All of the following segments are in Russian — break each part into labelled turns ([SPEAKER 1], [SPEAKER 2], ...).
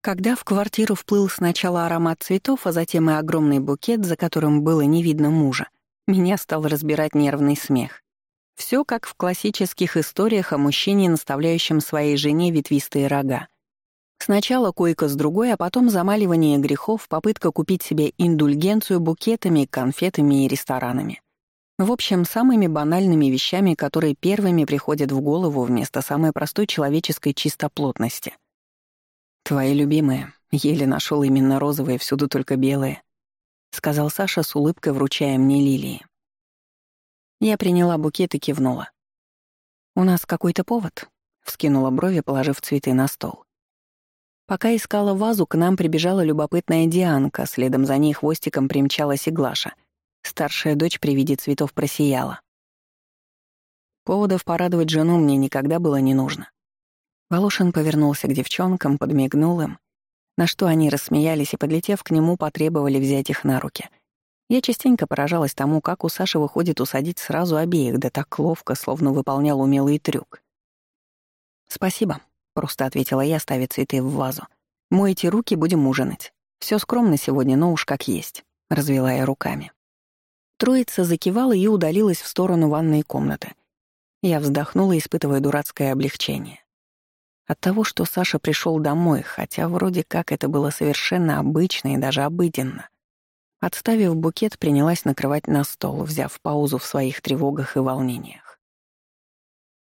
[SPEAKER 1] Когда в квартиру вплыл сначала аромат цветов, а затем и огромный букет, за которым было не видно мужа, меня стал разбирать нервный смех. Все как в классических историях о мужчине, наставляющем своей жене ветвистые рога. Сначала койка с другой, а потом замаливание грехов, попытка купить себе индульгенцию букетами, конфетами и ресторанами. В общем, самыми банальными вещами, которые первыми приходят в голову вместо самой простой человеческой чистоплотности. «Твои любимые. Еле нашел именно розовые, всюду только белые», — сказал Саша с улыбкой, вручая мне лилии. Я приняла букет и кивнула. «У нас какой-то повод?» — вскинула брови, положив цветы на стол. Пока искала вазу, к нам прибежала любопытная Дианка, следом за ней хвостиком примчалась и Глаша. Старшая дочь при виде цветов просияла. Поводов порадовать жену мне никогда было не нужно. Волошин повернулся к девчонкам, подмигнул им, на что они рассмеялись и, подлетев к нему, потребовали взять их на руки. Я частенько поражалась тому, как у Саши выходит усадить сразу обеих, да так ловко, словно выполнял умелый трюк. «Спасибо», просто ответила я, ставя цветы в вазу. «Мойте руки, будем ужинать. Все скромно сегодня, но уж как есть», — развела я руками. Троица закивала и удалилась в сторону ванной комнаты. Я вздохнула, испытывая дурацкое облегчение. От того, что Саша пришел домой, хотя вроде как это было совершенно обычно и даже обыденно. Отставив букет, принялась накрывать на стол, взяв паузу в своих тревогах и волнениях.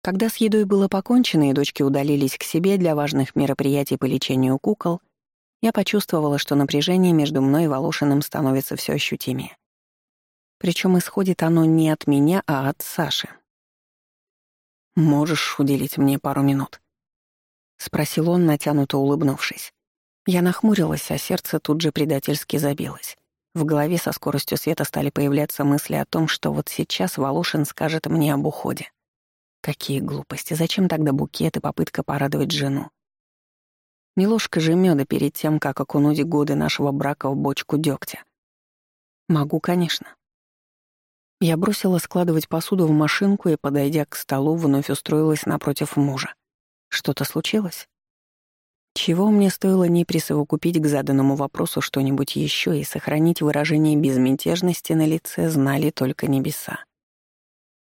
[SPEAKER 1] Когда с едой было покончено и дочки удалились к себе для важных мероприятий по лечению кукол, я почувствовала, что напряжение между мной и Волошиным становится все ощутимее. Причем исходит оно не от меня, а от Саши. «Можешь уделить мне пару минут?» — спросил он, натянуто улыбнувшись. Я нахмурилась, а сердце тут же предательски забилось. В голове со скоростью света стали появляться мысли о том, что вот сейчас Волошин скажет мне об уходе. Какие глупости. Зачем тогда букет и попытка порадовать жену? Не ложка же меда перед тем, как окунуть годы нашего брака в бочку дегтя. Могу, конечно. Я бросила складывать посуду в машинку и, подойдя к столу, вновь устроилась напротив мужа. Что-то случилось? Чего мне стоило не присовокупить к заданному вопросу что-нибудь еще и сохранить выражение безмятежности на лице знали только небеса.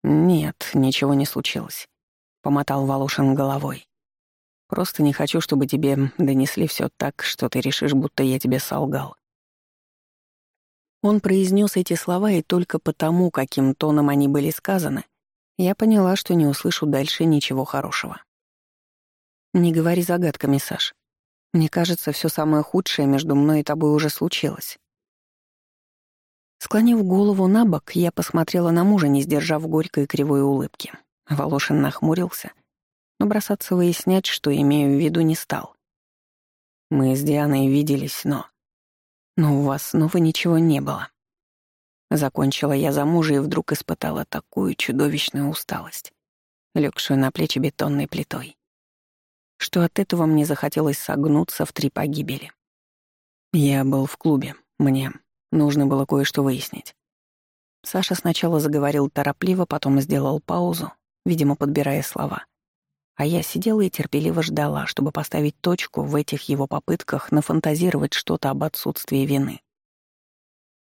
[SPEAKER 1] «Нет, ничего не случилось», — помотал Волошин головой. «Просто не хочу, чтобы тебе донесли все так, что ты решишь, будто я тебе солгал». Он произнес эти слова, и только потому, каким тоном они были сказаны, я поняла, что не услышу дальше ничего хорошего. «Не говори загадками, Саш. Мне кажется, все самое худшее между мной и тобой уже случилось. Склонив голову на бок, я посмотрела на мужа, не сдержав горькой кривой улыбки. Волошин нахмурился, но бросаться выяснять, что имею в виду, не стал. Мы с Дианой виделись, но... Но у вас снова ничего не было. Закончила я за мужа и вдруг испытала такую чудовищную усталость, легшую на плечи бетонной плитой, что от этого мне захотелось согнуться в три погибели. Я был в клубе, мне Нужно было кое-что выяснить. Саша сначала заговорил торопливо, потом сделал паузу, видимо, подбирая слова. А я сидела и терпеливо ждала, чтобы поставить точку в этих его попытках нафантазировать что-то об отсутствии вины.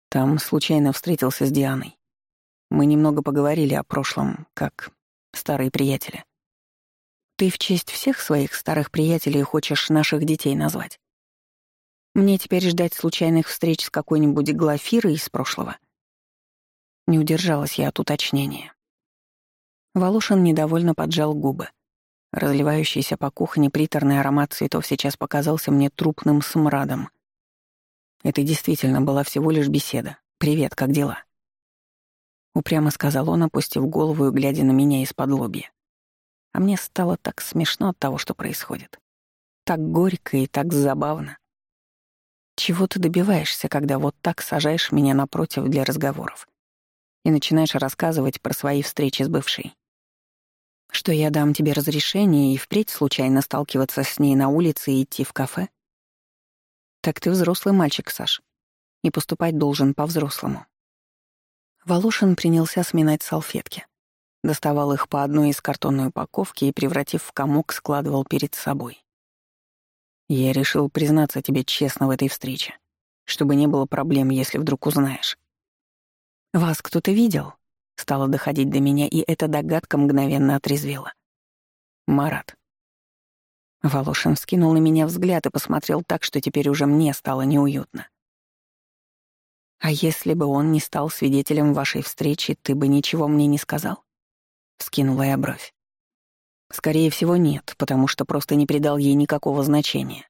[SPEAKER 1] Там случайно встретился с Дианой. Мы немного поговорили о прошлом, как старые приятели. Ты в честь всех своих старых приятелей хочешь наших детей назвать? Мне теперь ждать случайных встреч с какой-нибудь Глафирой из прошлого? Не удержалась я от уточнения. Волошин недовольно поджал губы. Разливающийся по кухне приторный аромат цветов сейчас показался мне трупным смрадом. Это действительно была всего лишь беседа. «Привет, как дела?» Упрямо сказал он, опустив голову и глядя на меня из-под лобья. А мне стало так смешно от того, что происходит. Так горько и так забавно. Чего ты добиваешься, когда вот так сажаешь меня напротив для разговоров и начинаешь рассказывать про свои встречи с бывшей? Что я дам тебе разрешение и впредь случайно сталкиваться с ней на улице и идти в кафе? Так ты взрослый мальчик, Саш, и поступать должен по-взрослому. Волошин принялся сминать салфетки. Доставал их по одной из картонной упаковки и, превратив в комок, складывал перед собой. Я решил признаться тебе честно в этой встрече, чтобы не было проблем, если вдруг узнаешь. Вас кто-то видел? Стало доходить до меня, и эта догадка мгновенно отрезвела. Марат. Волошин вскинул на меня взгляд и посмотрел так, что теперь уже мне стало неуютно. «А если бы он не стал свидетелем вашей встречи, ты бы ничего мне не сказал?» Вскинула я бровь. «Скорее всего, нет, потому что просто не придал ей никакого значения».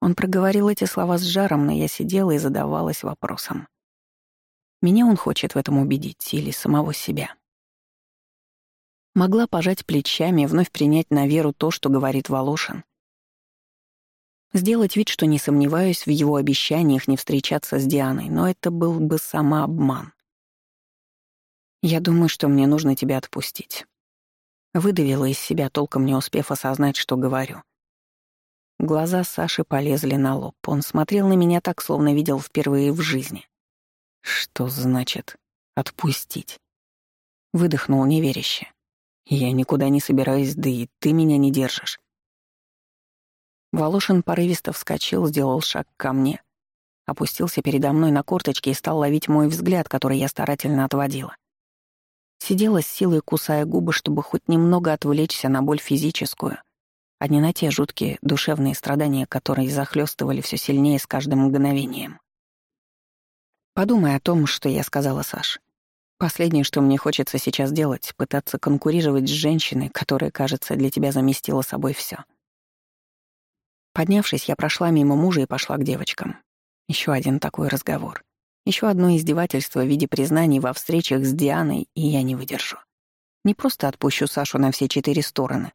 [SPEAKER 1] Он проговорил эти слова с жаром, но я сидела и задавалась вопросом. Меня он хочет в этом убедить или самого себя? Могла пожать плечами, вновь принять на веру то, что говорит Волошин. Сделать вид, что не сомневаюсь в его обещаниях не встречаться с Дианой, но это был бы самообман. Я думаю, что мне нужно тебя отпустить. Выдавила из себя, толком не успев осознать, что говорю. Глаза Саши полезли на лоб. Он смотрел на меня так, словно видел впервые в жизни. Что значит «отпустить»? Выдохнул неверяще. Я никуда не собираюсь, да и ты меня не держишь. Волошин порывисто вскочил, сделал шаг ко мне, опустился передо мной на корточки и стал ловить мой взгляд, который я старательно отводила. Сидела с силой, кусая губы, чтобы хоть немного отвлечься на боль физическую, а не на те жуткие душевные страдания, которые захлестывали все сильнее с каждым мгновением. Подумай о том, что я сказала Саш. Последнее, что мне хочется сейчас делать, пытаться конкурировать с женщиной, которая, кажется, для тебя заместила собой все. Поднявшись, я прошла мимо мужа и пошла к девочкам. Еще один такой разговор. Еще одно издевательство в виде признаний во встречах с Дианой, и я не выдержу. Не просто отпущу Сашу на все четыре стороны,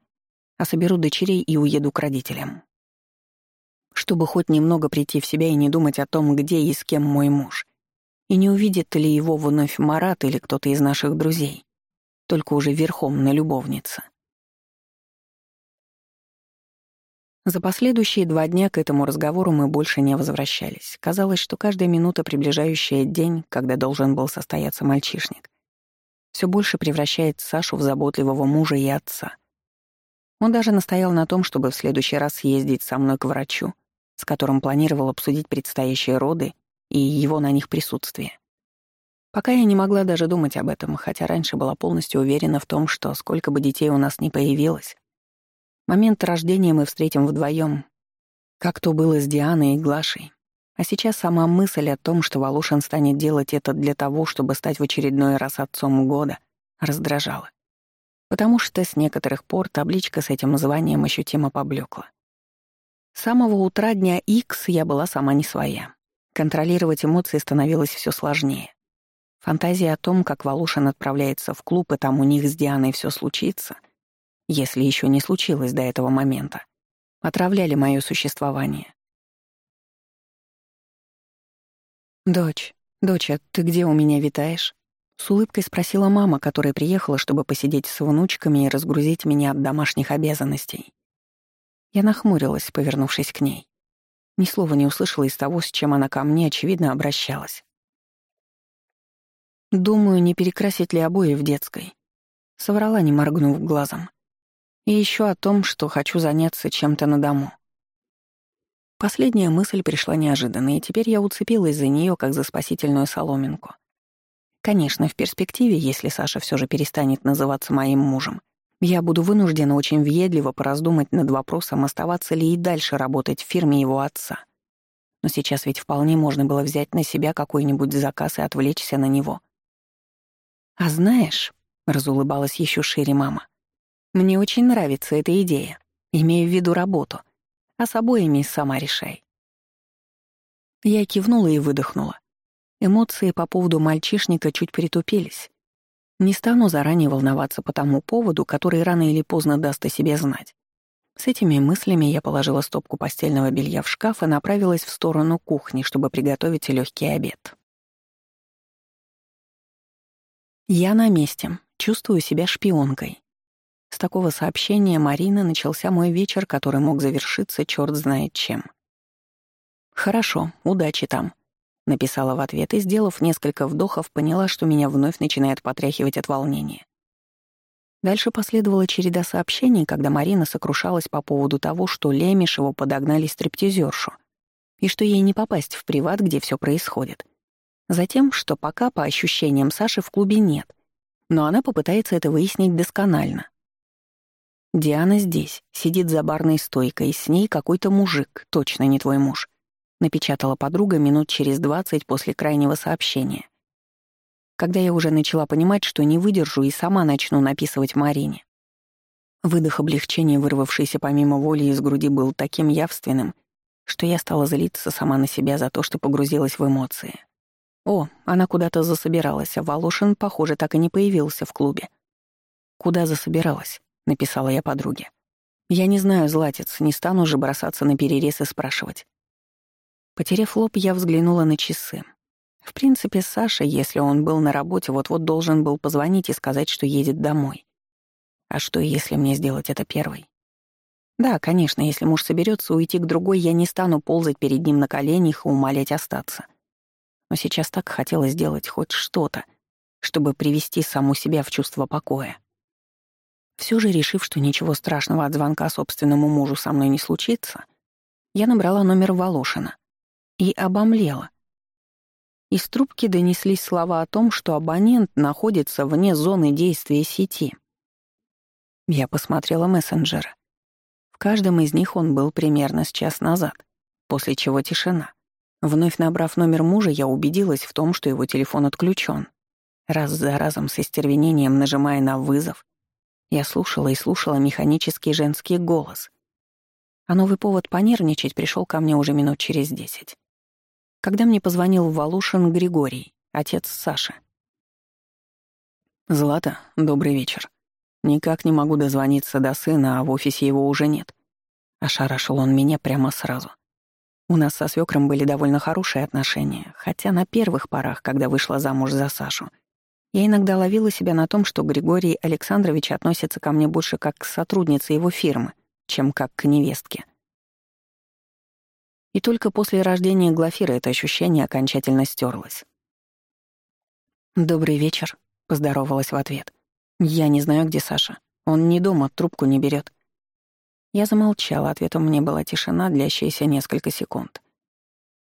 [SPEAKER 1] а соберу дочерей и уеду к родителям. Чтобы хоть немного прийти в себя и не думать о том, где и с кем мой муж и не увидит ли его вновь Марат или кто-то из наших друзей, только уже верхом на любовнице. За последующие два дня к этому разговору мы больше не возвращались. Казалось, что каждая минута, приближающая день, когда должен был состояться мальчишник, все больше превращает Сашу в заботливого мужа и отца. Он даже настоял на том, чтобы в следующий раз съездить со мной к врачу, с которым планировал обсудить предстоящие роды и его на них присутствие. Пока я не могла даже думать об этом, хотя раньше была полностью уверена в том, что сколько бы детей у нас ни появилось, момент рождения мы встретим вдвоем, как то было с Дианой и Глашей. А сейчас сама мысль о том, что Волошин станет делать это для того, чтобы стать в очередной раз отцом года, раздражала. Потому что с некоторых пор табличка с этим званием ощутимо поблекла. С самого утра дня X я была сама не своя. Контролировать эмоции становилось все сложнее. Фантазия о том, как Волошин отправляется в клуб, и там у них с Дианой все случится, если еще не случилось до этого момента, отравляли мое существование. «Дочь, доча, ты где у меня витаешь?» С улыбкой спросила мама, которая приехала, чтобы посидеть с внучками и разгрузить меня от домашних обязанностей. Я нахмурилась, повернувшись к ней. Ни слова не услышала из того, с чем она ко мне, очевидно, обращалась. «Думаю, не перекрасить ли обои в детской?» Соврала, не моргнув глазом. И еще о том, что хочу заняться чем-то на дому. Последняя мысль пришла неожиданно, и теперь я уцепилась за нее, как за спасительную соломинку. Конечно, в перспективе, если Саша все же перестанет называться моим мужем, я буду вынуждена очень въедливо пораздумать над вопросом, оставаться ли и дальше работать в фирме его отца. Но сейчас ведь вполне можно было взять на себя какой-нибудь заказ и отвлечься на него. «А знаешь», — разулыбалась еще шире мама, «мне очень нравится эта идея, имея в виду работу, а с обоими сама решай». Я кивнула и выдохнула. Эмоции по поводу мальчишника чуть притупились. Не стану заранее волноваться по тому поводу, который рано или поздно даст о себе знать. С этими мыслями я положила стопку постельного белья в шкаф и направилась в сторону кухни, чтобы приготовить легкий обед. Я на месте, чувствую себя шпионкой. С такого сообщения Марины начался мой вечер, который мог завершиться черт знает чем. «Хорошо, удачи там», Написала в ответ и, сделав несколько вдохов, поняла, что меня вновь начинает потряхивать от волнения. Дальше последовала череда сообщений, когда Марина сокрушалась по поводу того, что Лемешеву подогнали стриптизершу, и что ей не попасть в приват, где все происходит. Затем, что пока, по ощущениям Саши, в клубе нет, но она попытается это выяснить досконально. Диана здесь, сидит за барной стойкой, и с ней какой-то мужик, точно не твой муж, напечатала подруга минут через двадцать после крайнего сообщения когда я уже начала понимать, что не выдержу и сама начну написывать Марине. Выдох облегчения, вырвавшийся помимо воли из груди, был таким явственным, что я стала злиться сама на себя за то, что погрузилась в эмоции. О, она куда-то засобиралась, а Волошин, похоже, так и не появился в клубе. «Куда засобиралась?» — написала я подруге. «Я не знаю, златец, не стану же бросаться на перерез и спрашивать». Потерев лоб, я взглянула на часы. В принципе, Саша, если он был на работе, вот-вот должен был позвонить и сказать, что едет домой. А что, если мне сделать это первой? Да, конечно, если муж соберется уйти к другой, я не стану ползать перед ним на коленях и умолять остаться. Но сейчас так хотелось сделать хоть что-то, чтобы привести саму себя в чувство покоя. Все же, решив, что ничего страшного от звонка собственному мужу со мной не случится, я набрала номер Волошина и обомлела — из трубки донеслись слова о том, что абонент находится вне зоны действия сети. Я посмотрела мессенджеры. В каждом из них он был примерно с час назад, после чего тишина. Вновь набрав номер мужа, я убедилась в том, что его телефон отключен. Раз за разом с истервенением нажимая на вызов, я слушала и слушала механический женский голос. А новый повод понервничать пришел ко мне уже минут через десять когда мне позвонил Волушин Григорий, отец Саши. «Злата, добрый вечер. Никак не могу дозвониться до сына, а в офисе его уже нет». Ошарашил он меня прямо сразу. У нас со свекром были довольно хорошие отношения, хотя на первых порах, когда вышла замуж за Сашу, я иногда ловила себя на том, что Григорий Александрович относится ко мне больше как к сотруднице его фирмы, чем как к невестке. И только после рождения Глафира это ощущение окончательно стерлось. «Добрый вечер», — поздоровалась в ответ. «Я не знаю, где Саша. Он не дома, трубку не берет. Я замолчала, ответом мне была тишина, длящаяся несколько секунд.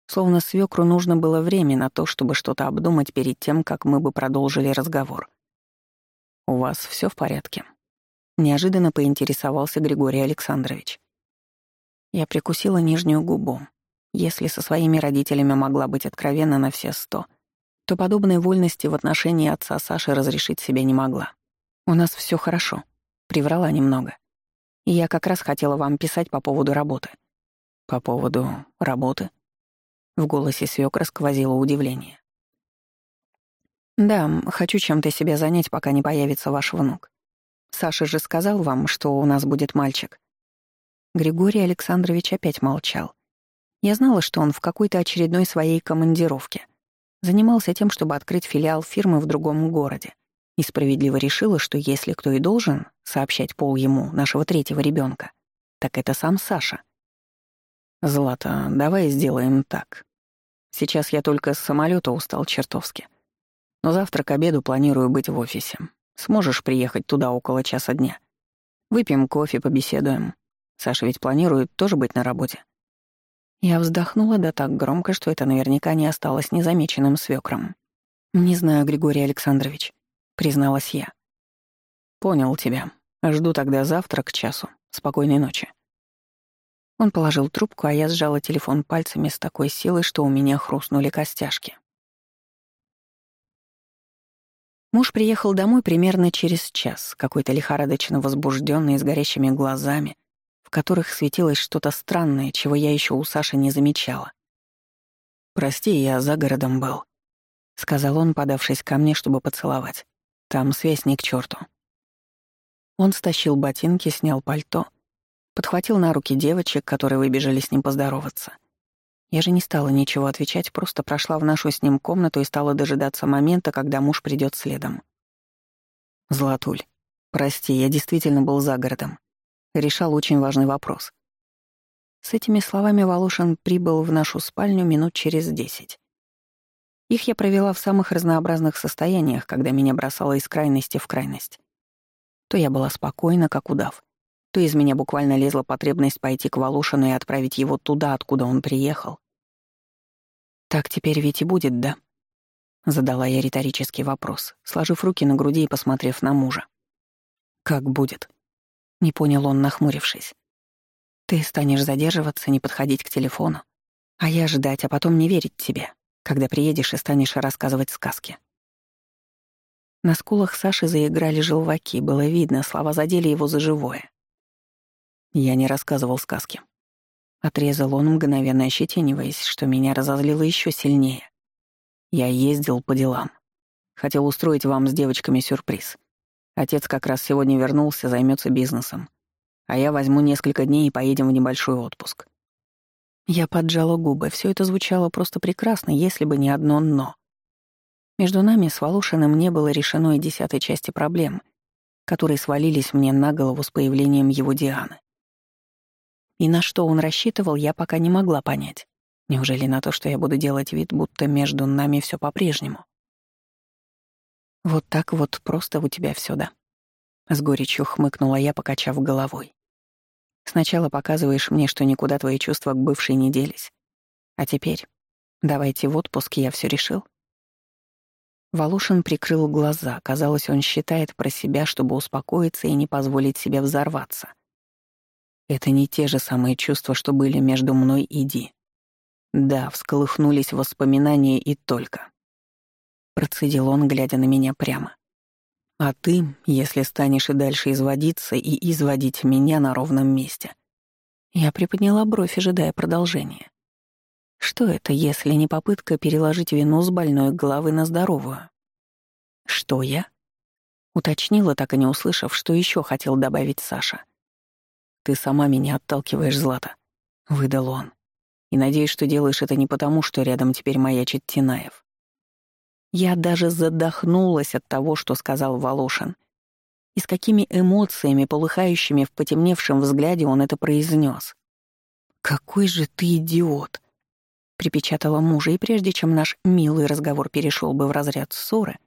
[SPEAKER 1] Словно свекру нужно было время на то, чтобы что-то обдумать перед тем, как мы бы продолжили разговор. «У вас все в порядке?» Неожиданно поинтересовался Григорий Александрович. Я прикусила нижнюю губу. Если со своими родителями могла быть откровенна на все сто, то подобной вольности в отношении отца Саши разрешить себе не могла. «У нас все хорошо», — приврала немного. И я как раз хотела вам писать по поводу работы. «По поводу работы?» В голосе свёкра сквозило удивление. «Да, хочу чем-то себя занять, пока не появится ваш внук. Саша же сказал вам, что у нас будет мальчик». Григорий Александрович опять молчал. Я знала, что он в какой-то очередной своей командировке. Занимался тем, чтобы открыть филиал фирмы в другом городе. И справедливо решила, что если кто и должен сообщать пол ему, нашего третьего ребенка, так это сам Саша. «Злата, давай сделаем так. Сейчас я только с самолета устал чертовски. Но завтра к обеду планирую быть в офисе. Сможешь приехать туда около часа дня? Выпьем кофе, побеседуем. Саша ведь планирует тоже быть на работе. Я вздохнула да так громко, что это наверняка не осталось незамеченным свекром. «Не знаю, Григорий Александрович», — призналась я. «Понял тебя. Жду тогда завтра к часу. Спокойной ночи». Он положил трубку, а я сжала телефон пальцами с такой силой, что у меня хрустнули костяшки. Муж приехал домой примерно через час, какой-то лихорадочно возбужденный, с горящими глазами, в которых светилось что-то странное, чего я еще у Саши не замечала. «Прости, я за городом был», — сказал он, подавшись ко мне, чтобы поцеловать. «Там связь не к черту. Он стащил ботинки, снял пальто, подхватил на руки девочек, которые выбежали с ним поздороваться. Я же не стала ничего отвечать, просто прошла в нашу с ним комнату и стала дожидаться момента, когда муж придет следом. «Златуль, прости, я действительно был за городом решал очень важный вопрос. С этими словами Волошин прибыл в нашу спальню минут через десять. Их я провела в самых разнообразных состояниях, когда меня бросало из крайности в крайность. То я была спокойна, как удав, то из меня буквально лезла потребность пойти к Волошину и отправить его туда, откуда он приехал. «Так теперь ведь и будет, да?» Задала я риторический вопрос, сложив руки на груди и посмотрев на мужа. «Как будет?» Не понял он, нахмурившись. «Ты станешь задерживаться, не подходить к телефону, а я ждать, а потом не верить тебе, когда приедешь и станешь рассказывать сказки». На скулах Саши заиграли желваки, было видно, слова задели его за живое. Я не рассказывал сказки. Отрезал он, мгновенно ощетиниваясь, что меня разозлило еще сильнее. Я ездил по делам. Хотел устроить вам с девочками сюрприз. Отец как раз сегодня вернулся, займется бизнесом. А я возьму несколько дней и поедем в небольшой отпуск. Я поджала губы. Все это звучало просто прекрасно, если бы не одно «но». Между нами с Волошиным не было решено и десятой части проблем, которые свалились мне на голову с появлением его Дианы. И на что он рассчитывал, я пока не могла понять. Неужели на то, что я буду делать вид, будто между нами все по-прежнему? Вот так вот просто у тебя все, да? С горечью хмыкнула я, покачав головой. Сначала показываешь мне, что никуда твои чувства к бывшей не делись. А теперь давайте в отпуск, я все решил. Волошин прикрыл глаза. Казалось, он считает про себя, чтобы успокоиться и не позволить себе взорваться. Это не те же самые чувства, что были между мной и Ди. Да, всколыхнулись воспоминания и только. Процедил он, глядя на меня прямо. А ты, если станешь и дальше изводиться и изводить меня на ровном месте. Я приподняла бровь, ожидая продолжения. Что это, если не попытка переложить вину с больной головы на здоровую? Что я? Уточнила, так и не услышав, что еще хотел добавить Саша. «Ты сама меня отталкиваешь, Злата», — выдал он. «И надеюсь, что делаешь это не потому, что рядом теперь маячит Тинаев». Я даже задохнулась от того, что сказал Волошин. И с какими эмоциями, полыхающими в потемневшем взгляде, он это произнес. «Какой же ты идиот!» Припечатала мужа, и прежде чем наш милый разговор перешел бы в разряд ссоры,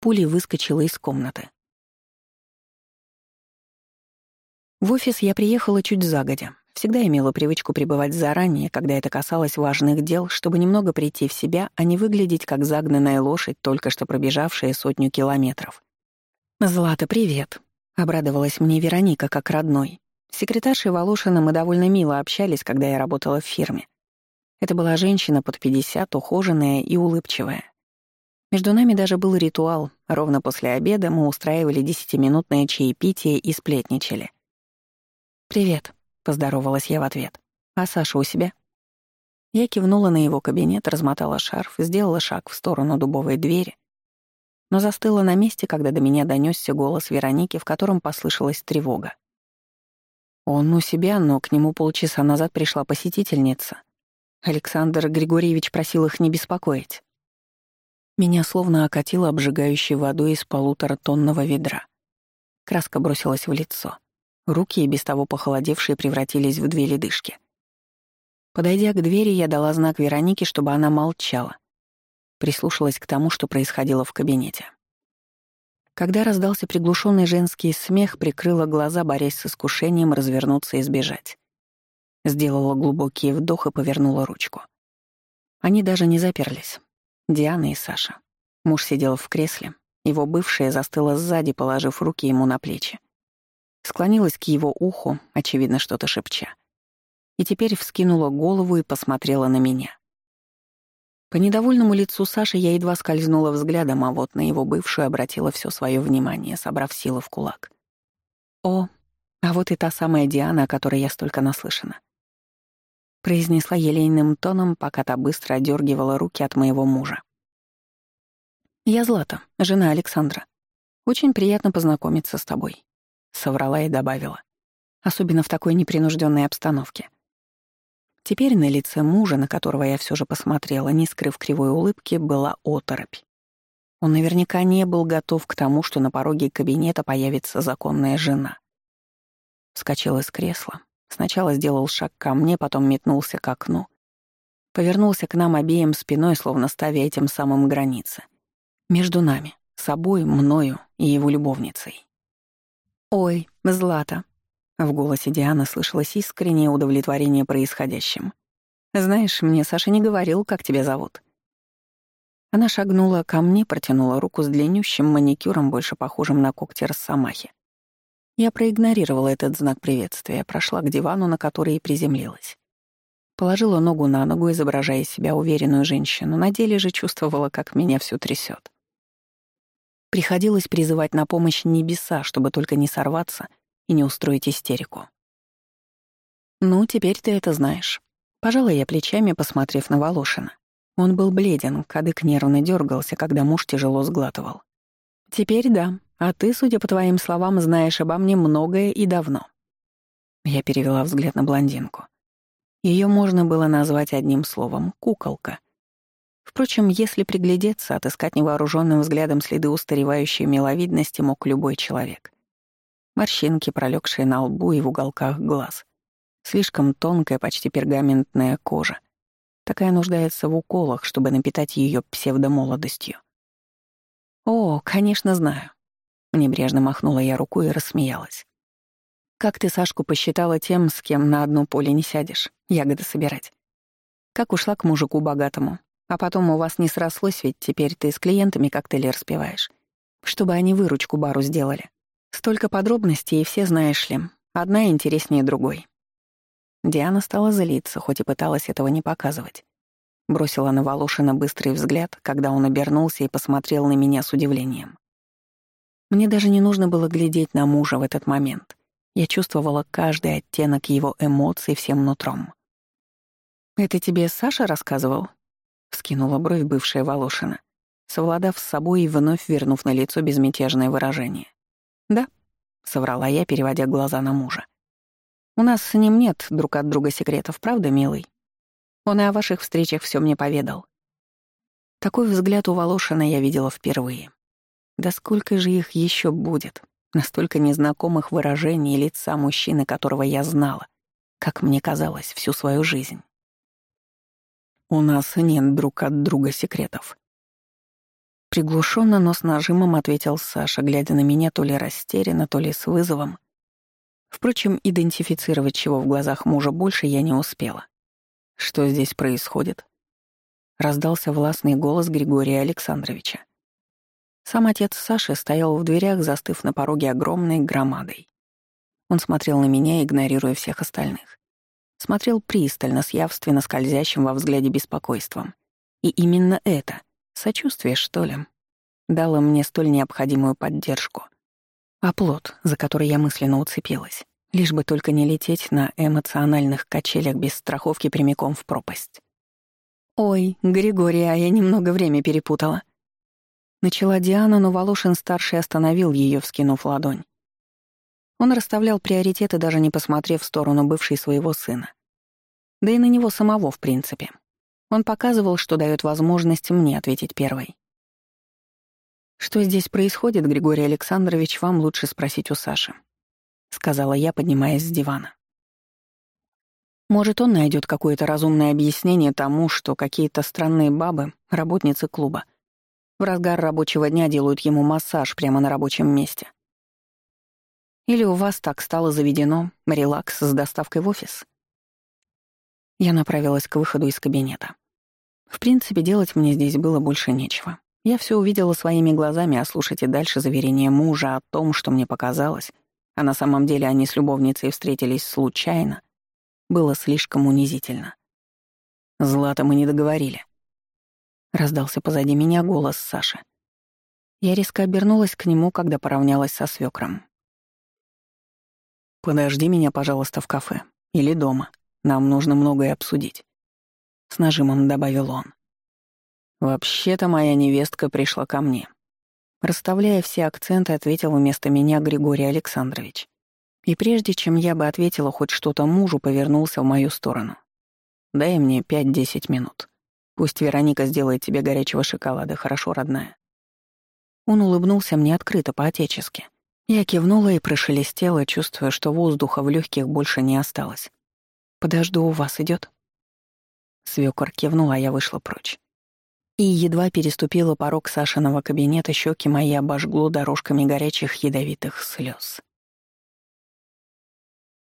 [SPEAKER 1] пулей выскочила из комнаты. В офис я приехала чуть загодя. Всегда имела привычку пребывать заранее, когда это касалось важных дел, чтобы немного прийти в себя, а не выглядеть как загнанная лошадь, только что пробежавшая сотню километров. «Злата, привет!» — обрадовалась мне Вероника как родной. С секретаршей Волошина мы довольно мило общались, когда я работала в фирме. Это была женщина под 50, ухоженная и улыбчивая. Между нами даже был ритуал. Ровно после обеда мы устраивали десятиминутное чаепитие и сплетничали — «Привет», — поздоровалась я в ответ. «А Саша у себя?» Я кивнула на его кабинет, размотала шарф, сделала шаг в сторону дубовой двери, но застыла на месте, когда до меня донесся голос Вероники, в котором послышалась тревога. Он у себя, но к нему полчаса назад пришла посетительница. Александр Григорьевич просил их не беспокоить. Меня словно окатило обжигающей водой из полуторатонного ведра. Краска бросилась в лицо. Руки, и без того похолодевшие, превратились в две ледышки. Подойдя к двери, я дала знак Веронике, чтобы она молчала. Прислушалась к тому, что происходило в кабинете. Когда раздался приглушенный женский смех, прикрыла глаза, борясь с искушением развернуться и сбежать. Сделала глубокий вдох и повернула ручку. Они даже не заперлись. Диана и Саша. Муж сидел в кресле, его бывшая застыла сзади, положив руки ему на плечи. Склонилась к его уху, очевидно, что-то шепча. И теперь вскинула голову и посмотрела на меня. По недовольному лицу Саши я едва скользнула взглядом, а вот на его бывшую обратила все свое внимание, собрав силы в кулак. «О, а вот и та самая Диана, о которой я столько наслышана», произнесла елейным тоном, пока та быстро одергивала руки от моего мужа. «Я Злата, жена Александра. Очень приятно познакомиться с тобой. Соврала и добавила. Особенно в такой непринужденной обстановке. Теперь на лице мужа, на которого я все же посмотрела, не скрыв кривой улыбки, была оторопь. Он наверняка не был готов к тому, что на пороге кабинета появится законная жена. Вскочил из кресла. Сначала сделал шаг ко мне, потом метнулся к окну. Повернулся к нам обеим спиной, словно ставя этим самым границы. Между нами, собой, мною и его любовницей. «Ой, Злата!» В голосе Дианы слышалось искреннее удовлетворение происходящим. «Знаешь, мне Саша не говорил, как тебя зовут». Она шагнула ко мне, протянула руку с длиннющим маникюром, больше похожим на когти росомахи. Я проигнорировала этот знак приветствия, прошла к дивану, на который и приземлилась. Положила ногу на ногу, изображая себя уверенную женщину, на деле же чувствовала, как меня всё трясёт. Приходилось призывать на помощь небеса, чтобы только не сорваться и не устроить истерику. «Ну, теперь ты это знаешь». Пожала я плечами, посмотрев на Волошина. Он был бледен, кадык нервно дергался, когда муж тяжело сглатывал. «Теперь да, а ты, судя по твоим словам, знаешь обо мне многое и давно». Я перевела взгляд на блондинку. Ее можно было назвать одним словом — куколка. Впрочем, если приглядеться, отыскать невооруженным взглядом следы устаревающей миловидности мог любой человек. Морщинки, пролегшие на лбу и в уголках глаз. Слишком тонкая, почти пергаментная кожа — Такая нуждается в уколах, чтобы напитать ее псевдомолодостью. «О, конечно, знаю». Небрежно махнула я рукой и рассмеялась. «Как ты Сашку посчитала тем, с кем на одно поле не сядешь, ягоды собирать? Как ушла к мужику богатому, а потом у вас не срослось, ведь теперь ты с клиентами коктейли распиваешь, чтобы они выручку бару сделали. Столько подробностей, и все знаешь ли, одна интереснее другой. Диана стала злиться, хоть и пыталась этого не показывать. Бросила на Волошина быстрый взгляд, когда он обернулся и посмотрел на меня с удивлением. Мне даже не нужно было глядеть на мужа в этот момент. Я чувствовала каждый оттенок его эмоций всем нутром. «Это тебе Саша рассказывал?» — вскинула бровь бывшая Волошина, совладав с собой и вновь вернув на лицо безмятежное выражение. «Да», — соврала я, переводя глаза на мужа. У нас с ним нет друг от друга секретов, правда, милый? Он и о ваших встречах все мне поведал. Такой взгляд у Волошина я видела впервые. Да сколько же их еще будет? Настолько незнакомых выражений лица мужчины, которого я знала, как мне казалось, всю свою жизнь. У нас нет друг от друга секретов. Приглушенно, но с нажимом ответил Саша, глядя на меня то ли растерянно, то ли с вызовом. Впрочем, идентифицировать чего в глазах мужа больше я не успела. «Что здесь происходит?» Раздался властный голос Григория Александровича. Сам отец Саши стоял в дверях, застыв на пороге огромной громадой. Он смотрел на меня, игнорируя всех остальных. Смотрел пристально, с явственно скользящим во взгляде беспокойством. И именно это, сочувствие, что ли, дало мне столь необходимую поддержку. Оплот, за который я мысленно уцепилась. Лишь бы только не лететь на эмоциональных качелях без страховки прямиком в пропасть. «Ой, Григорий, а я немного время перепутала». Начала Диана, но Волошин-старший остановил ее, вскинув ладонь. Он расставлял приоритеты, даже не посмотрев в сторону бывшей своего сына. Да и на него самого, в принципе. Он показывал, что дает возможность мне ответить первой. «Что здесь происходит, Григорий Александрович, вам лучше спросить у Саши», — сказала я, поднимаясь с дивана. Может, он найдет какое-то разумное объяснение тому, что какие-то странные бабы, работницы клуба, в разгар рабочего дня делают ему массаж прямо на рабочем месте. Или у вас так стало заведено релакс с доставкой в офис? Я направилась к выходу из кабинета. В принципе, делать мне здесь было больше нечего. Я все увидела своими глазами, а слушать и дальше заверение мужа о том, что мне показалось, а на самом деле они с любовницей встретились случайно, было слишком унизительно. «Злата, мы не договорили», — раздался позади меня голос Саши. Я резко обернулась к нему, когда поравнялась со свекром. «Подожди меня, пожалуйста, в кафе. Или дома. Нам нужно многое обсудить», — с нажимом добавил он. «Вообще-то моя невестка пришла ко мне». Расставляя все акценты, ответил вместо меня Григорий Александрович. И прежде чем я бы ответила хоть что-то мужу, повернулся в мою сторону. «Дай мне пять-десять минут. Пусть Вероника сделает тебе горячего шоколада, хорошо, родная?» Он улыбнулся мне открыто, по-отечески. Я кивнула и прошелестела, чувствуя, что воздуха в легких больше не осталось. «Подожду, у вас идет. Свёкор кивнула, а я вышла прочь. И едва переступила порог Сашиного кабинета, щеки мои обожгло дорожками горячих ядовитых слез.